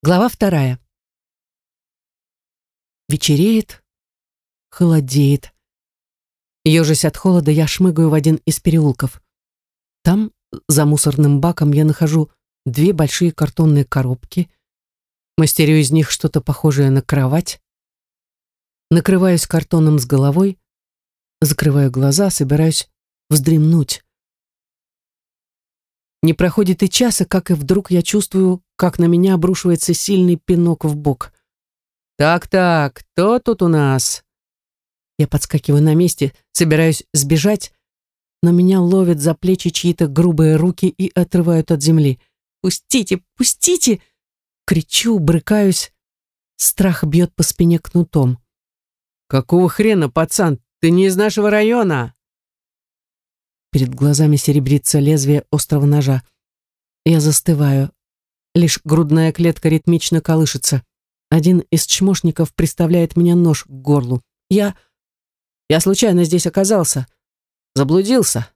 Глава вторая. Вечереет, холодеет. Ежась от холода, я шмыгаю в один из переулков. Там, за мусорным баком, я нахожу две большие картонные коробки. Мастерю из них что-то похожее на кровать. Накрываюсь картоном с головой, закрываю глаза, собираюсь вздремнуть. Не проходит и часа, как и вдруг я чувствую, как на меня обрушивается сильный пинок в бок. «Так-так, кто тут у нас?» Я подскакиваю на месте, собираюсь сбежать, но меня ловят за плечи чьи-то грубые руки и отрывают от земли. «Пустите, пустите!» Кричу, брыкаюсь. Страх бьет по спине кнутом. «Какого хрена, пацан? Ты не из нашего района!» Перед глазами серебрится лезвие острого ножа. Я застываю. Лишь грудная клетка ритмично колышется. Один из чмошников приставляет мне нож к горлу. Я... Я случайно здесь оказался. Заблудился.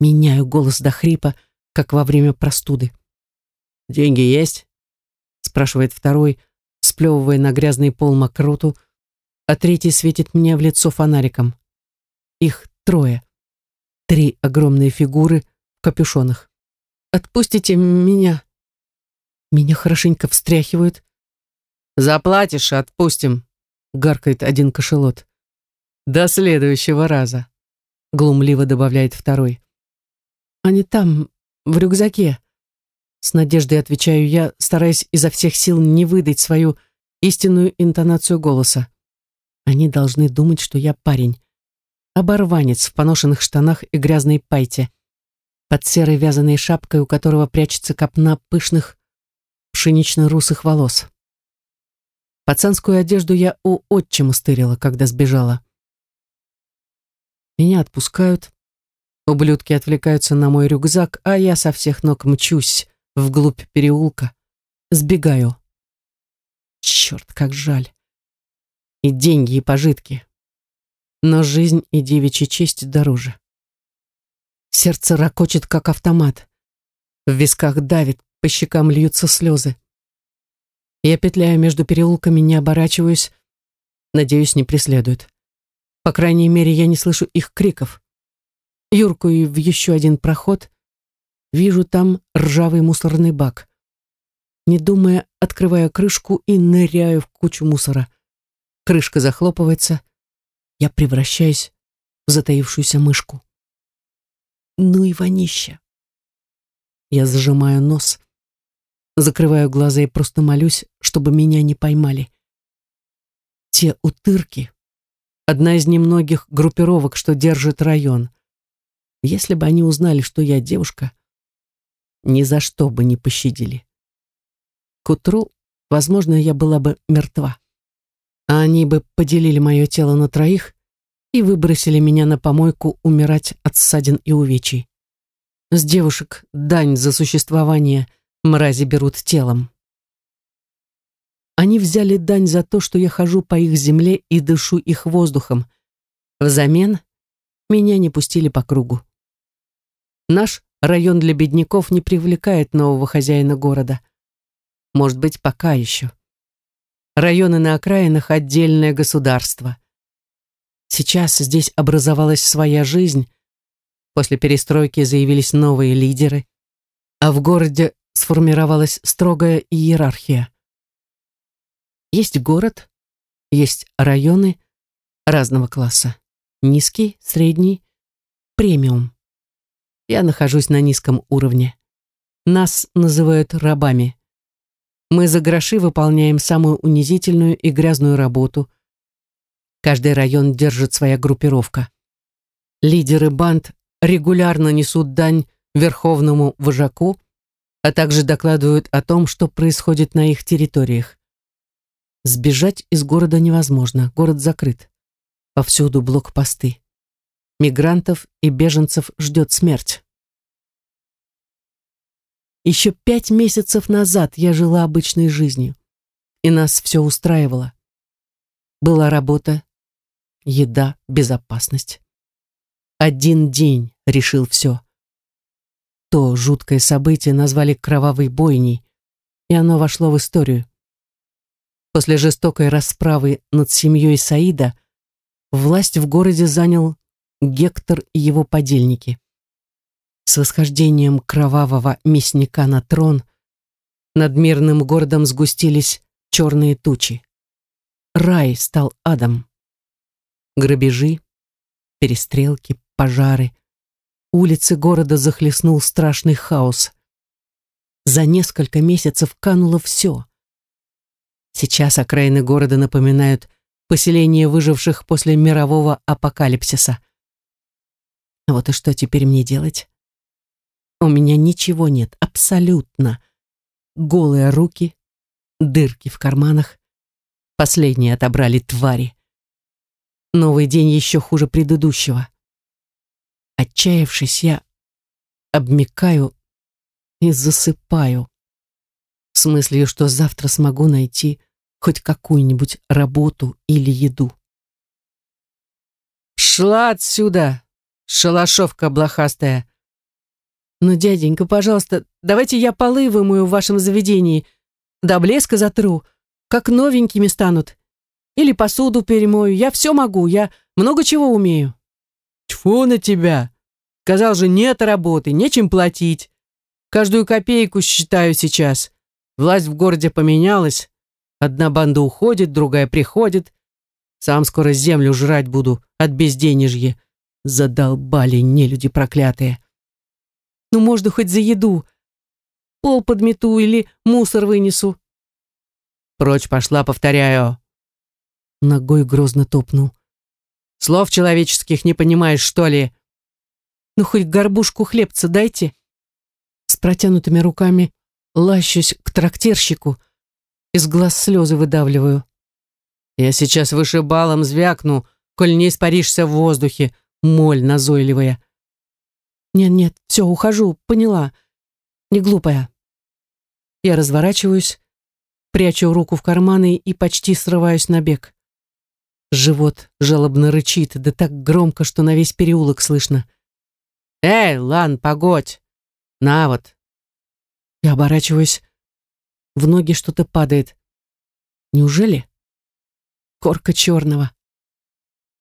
Меняю голос до хрипа, как во время простуды. «Деньги есть?» спрашивает второй, сплевывая на грязный пол мокроту, а третий светит мне в лицо фонариком. Их трое. Три огромные фигуры в капюшонах. «Отпустите меня!» Меня хорошенько встряхивают. «Заплатишь, отпустим!» — гаркает один кошелот. «До следующего раза!» — глумливо добавляет второй. «Они там, в рюкзаке!» С надеждой отвечаю я, стараясь изо всех сил не выдать свою истинную интонацию голоса. Они должны думать, что я парень оборванец в поношенных штанах и грязной пайте, под серой вязаной шапкой, у которого прячется копна пышных пшенично-русых волос. Пацанскую одежду я у отчима стырила, когда сбежала. Меня отпускают, ублюдки отвлекаются на мой рюкзак, а я со всех ног мчусь вглубь переулка, сбегаю. Черт, как жаль. И деньги, и пожитки но жизнь и девичья честь дороже. Сердце ракочет, как автомат. В висках давит, по щекам льются слезы. Я петляю между переулками, не оборачиваюсь, надеюсь, не преследуют. По крайней мере, я не слышу их криков. Юркую в еще один проход, вижу там ржавый мусорный бак. Не думая, открываю крышку и ныряю в кучу мусора. Крышка захлопывается, я превращаюсь в затаившуюся мышку. Ну и вонища. Я зажимаю нос, закрываю глаза и просто молюсь, чтобы меня не поймали. Те утырки — одна из немногих группировок, что держит район. Если бы они узнали, что я девушка, ни за что бы не пощадили. К утру, возможно, я была бы мертва а они бы поделили мое тело на троих и выбросили меня на помойку умирать от ссадин и увечий. С девушек дань за существование мрази берут телом. Они взяли дань за то, что я хожу по их земле и дышу их воздухом. Взамен меня не пустили по кругу. Наш район для бедняков не привлекает нового хозяина города. Может быть, пока еще районы на окраинах отдельное государство. Сейчас здесь образовалась своя жизнь, после перестройки заявились новые лидеры, а в городе сформировалась строгая иерархия. Есть город, есть районы разного класса. Низкий, средний, премиум. Я нахожусь на низком уровне. Нас называют рабами. Мы за гроши выполняем самую унизительную и грязную работу. Каждый район держит своя группировка. Лидеры банд регулярно несут дань верховному вожаку, а также докладывают о том, что происходит на их территориях. Сбежать из города невозможно, город закрыт. Повсюду блокпосты. Мигрантов и беженцев ждет смерть. Еще пять месяцев назад я жила обычной жизнью, и нас все устраивало. Была работа, еда, безопасность. Один день решил все. То жуткое событие назвали кровавой бойней, и оно вошло в историю. После жестокой расправы над семьей Саида власть в городе занял Гектор и его подельники. С восхождением кровавого мясника на трон над мирным городом сгустились черные тучи. Рай стал адом. Грабежи, перестрелки, пожары. Улицы города захлестнул страшный хаос. За несколько месяцев кануло все. Сейчас окраины города напоминают поселение выживших после мирового апокалипсиса. Вот и что теперь мне делать? У меня ничего нет, абсолютно. Голые руки, дырки в карманах. Последние отобрали твари. Новый день еще хуже предыдущего. Отчаявшись, я обмикаю и засыпаю. С мыслью, что завтра смогу найти хоть какую-нибудь работу или еду. «Шла отсюда, шалашовка блохастая!» «Ну, дяденька, пожалуйста, давайте я полы вымою в вашем заведении, до блеска затру, как новенькими станут. Или посуду перемою, я все могу, я много чего умею». «Тьфу на тебя! Сказал же, нет работы, нечем платить. Каждую копейку считаю сейчас. Власть в городе поменялась. Одна банда уходит, другая приходит. Сам скоро землю жрать буду от безденежья. Задолбали нелюди проклятые. Ну, можно хоть за еду. Пол подмету или мусор вынесу. Прочь пошла, повторяю. Ногой грозно топнул. Слов человеческих не понимаешь, что ли? Ну, хоть горбушку хлебца дайте с протянутыми руками лащусь к трактирщику, из глаз слезы выдавливаю. Я сейчас вышибалом звякну, коль не испаришься в воздухе, моль назойливая. Нет-нет, все, ухожу, поняла. Не глупая. Я разворачиваюсь, прячу руку в карманы и почти срываюсь на бег. Живот жалобно рычит, да так громко, что на весь переулок слышно. «Эй, Лан, погодь!» На вот. Я оборачиваюсь. В ноги что-то падает. Неужели? Корка черного.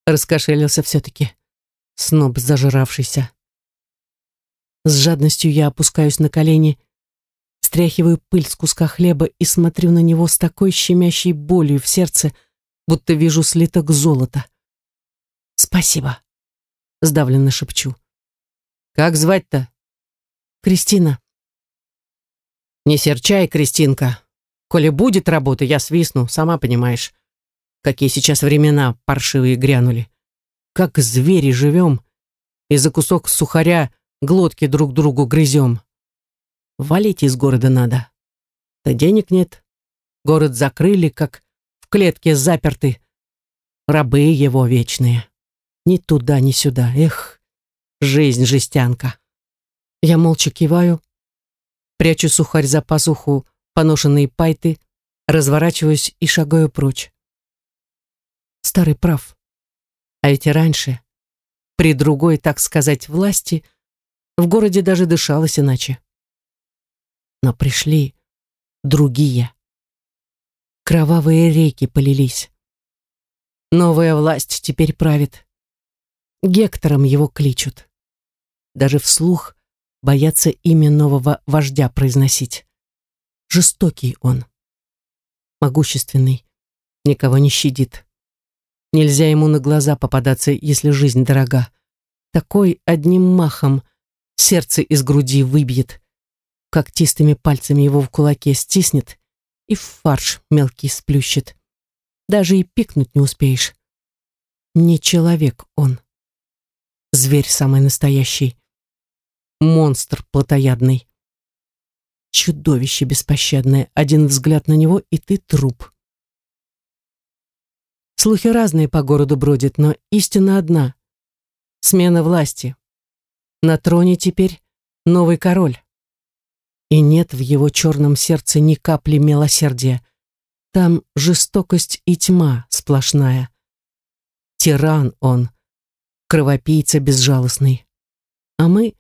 Раскошелился все-таки. Сноб зажиравшийся. С жадностью я опускаюсь на колени, стряхиваю пыль с куска хлеба и смотрю на него с такой щемящей болью в сердце, будто вижу слиток золота. «Спасибо», — сдавленно шепчу. «Как звать-то?» Кристина. Не серчай, Кристинка. Коли будет работа, я свистну, сама понимаешь. Какие сейчас времена паршивые грянули. Как звери живем, и за кусок сухаря глотки друг другу грызем. Валить из города надо. Да денег нет. Город закрыли, как в клетке заперты. Рабы его вечные. Ни туда, ни сюда. Эх, жизнь жестянка. Я молча киваю, прячу сухарь за пазуху, поношенные пайты, разворачиваюсь и шагаю прочь. Старый прав. А ведь раньше, при другой, так сказать, власти, в городе даже дышалось иначе. Но пришли другие. Кровавые реки полились. Новая власть теперь правит. Гектором его кличут. Даже вслух боятся имя нового вождя произносить. Жестокий он, могущественный, никого не щадит. Нельзя ему на глаза попадаться, если жизнь дорога. Такой одним махом сердце из груди выбьет, когтистыми пальцами его в кулаке стиснет и в фарш мелкий сплющит. Даже и пикнуть не успеешь. Не человек он. Зверь самый настоящий монстр плотоядный. Чудовище беспощадное. Один взгляд на него, и ты труп. Слухи разные по городу бродят, но истина одна. Смена власти. На троне теперь новый король. И нет в его черном сердце ни капли милосердия. Там жестокость и тьма сплошная. Тиран он, кровопийца безжалостный. А мы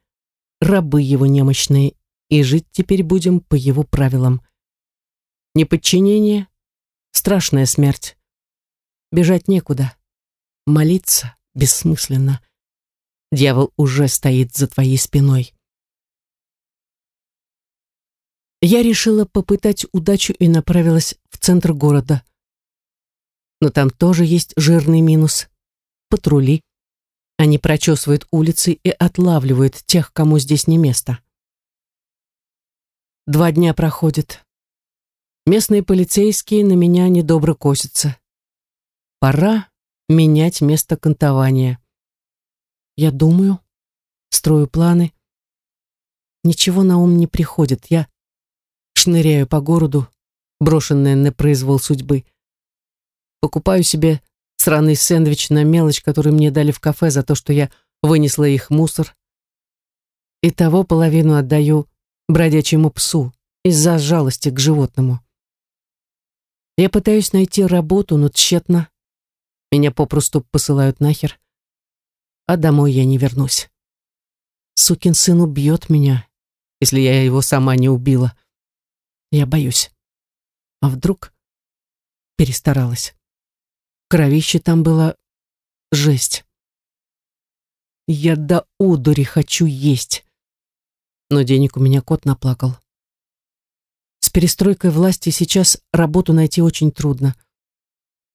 рабы его немощные, и жить теперь будем по его правилам. Неподчинение — страшная смерть. Бежать некуда. Молиться бессмысленно. Дьявол уже стоит за твоей спиной. Я решила попытать удачу и направилась в центр города. Но там тоже есть жирный минус. Патрули. Они прочесывают улицы и отлавливают тех, кому здесь не место. Два дня проходят. Местные полицейские на меня недобро косятся. Пора менять место кантования. Я думаю, строю планы. Ничего на ум не приходит. Я шныряю по городу, брошенная на произвол судьбы. Покупаю себе сраный сэндвич на мелочь, который мне дали в кафе за то, что я вынесла их мусор. И того половину отдаю бродячему псу из-за жалости к животному. Я пытаюсь найти работу, но тщетно. Меня попросту посылают нахер. А домой я не вернусь. Сукин сын убьет меня, если я его сама не убила. Я боюсь. А вдруг перестаралась? Кровище там было жесть. Я до одури хочу есть. Но денег у меня кот наплакал. С перестройкой власти сейчас работу найти очень трудно.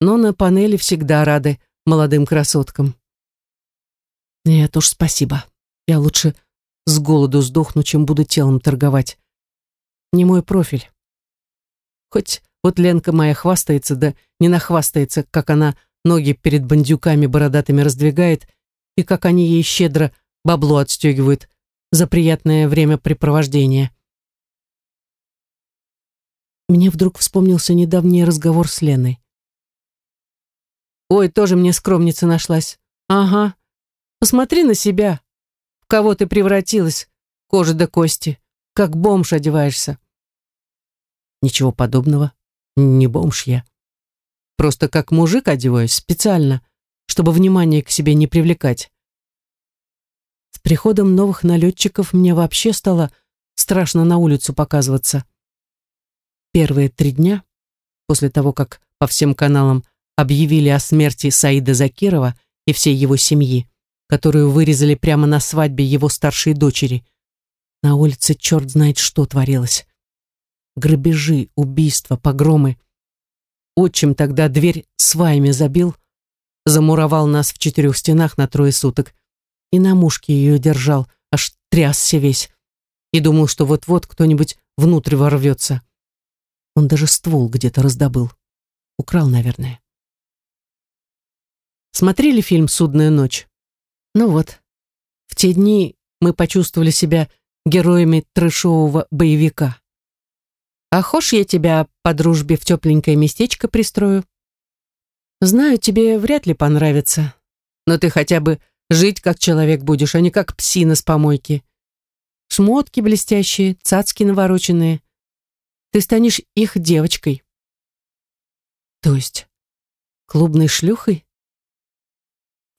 Но на панели всегда рады молодым красоткам. Нет уж, спасибо. Я лучше с голоду сдохну, чем буду телом торговать. Не мой профиль. Хоть вот Ленка моя хвастается, да не нахвастается, как она ноги перед бандюками бородатыми раздвигает и как они ей щедро бабло отстегивают за приятное времяпрепровождение. Мне вдруг вспомнился недавний разговор с Леной. «Ой, тоже мне скромница нашлась. Ага. Посмотри на себя. В кого ты превратилась, кожа до кости. Как бомж одеваешься». Ничего подобного. Не бомж я. Просто как мужик одеваюсь специально, чтобы внимание к себе не привлекать. С приходом новых налетчиков мне вообще стало страшно на улицу показываться. Первые три дня, после того, как по всем каналам объявили о смерти Саида Закирова и всей его семьи, которую вырезали прямо на свадьбе его старшей дочери, на улице черт знает что творилось грабежи, убийства, погромы. Отчим тогда дверь сваями забил, замуровал нас в четырех стенах на трое суток и на мушке ее держал, аж трясся весь, и думал, что вот-вот кто-нибудь внутрь ворвется. Он даже ствол где-то раздобыл. Украл, наверное. Смотрели фильм «Судная ночь»? Ну вот, в те дни мы почувствовали себя героями трэшового боевика. А хошь я тебя по дружбе в тепленькое местечко пристрою? Знаю, тебе вряд ли понравится, но ты хотя бы жить как человек будешь, а не как псина с помойки. Шмотки блестящие, цацки навороченные. Ты станешь их девочкой. То есть клубной шлюхой?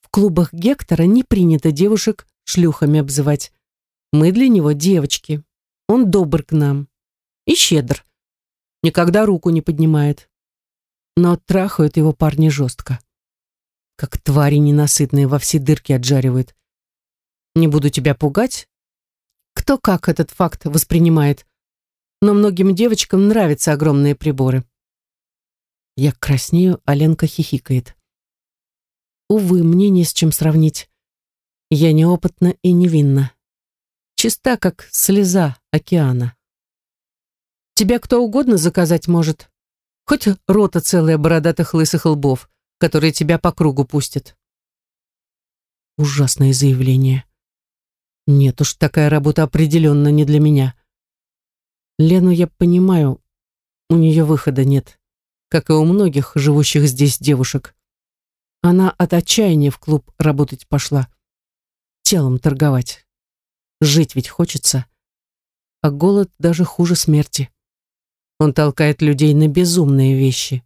В клубах Гектора не принято девушек шлюхами обзывать. Мы для него девочки. Он добр к нам и щедр. Никогда руку не поднимает. Но трахают его парни жестко. Как твари ненасытные во все дырки отжаривают. Не буду тебя пугать. Кто как этот факт воспринимает. Но многим девочкам нравятся огромные приборы. Я краснею, а Ленка хихикает. Увы, мне не с чем сравнить. Я неопытна и невинна. Чиста, как слеза океана. Тебя кто угодно заказать может. Хоть рота целая бородатых лысых лбов, которые тебя по кругу пустят. Ужасное заявление. Нет уж, такая работа определенно не для меня. Лену я понимаю, у нее выхода нет, как и у многих живущих здесь девушек. Она от отчаяния в клуб работать пошла. Телом торговать. Жить ведь хочется. А голод даже хуже смерти. Он толкает людей на безумные вещи.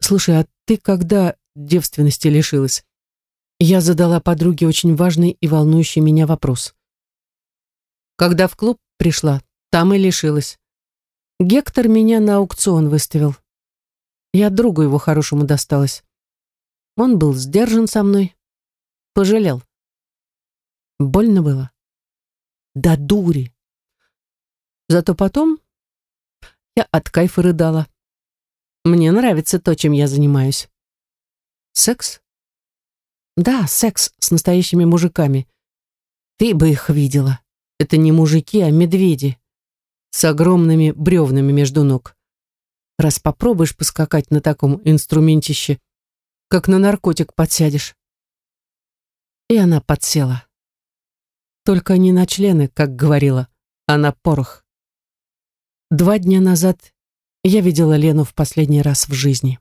«Слушай, а ты когда девственности лишилась?» Я задала подруге очень важный и волнующий меня вопрос. Когда в клуб пришла, там и лишилась. Гектор меня на аукцион выставил. Я другу его хорошему досталась. Он был сдержан со мной. Пожалел. Больно было. Да дури. Зато потом я от кайфа рыдала. Мне нравится то, чем я занимаюсь. Секс? Да, секс с настоящими мужиками. Ты бы их видела. Это не мужики, а медведи. С огромными бревнами между ног. Раз попробуешь поскакать на таком инструментище, как на наркотик подсядешь. И она подсела. Только не на члены, как говорила, а на порох. Два дня назад я видела Лену в последний раз в жизни.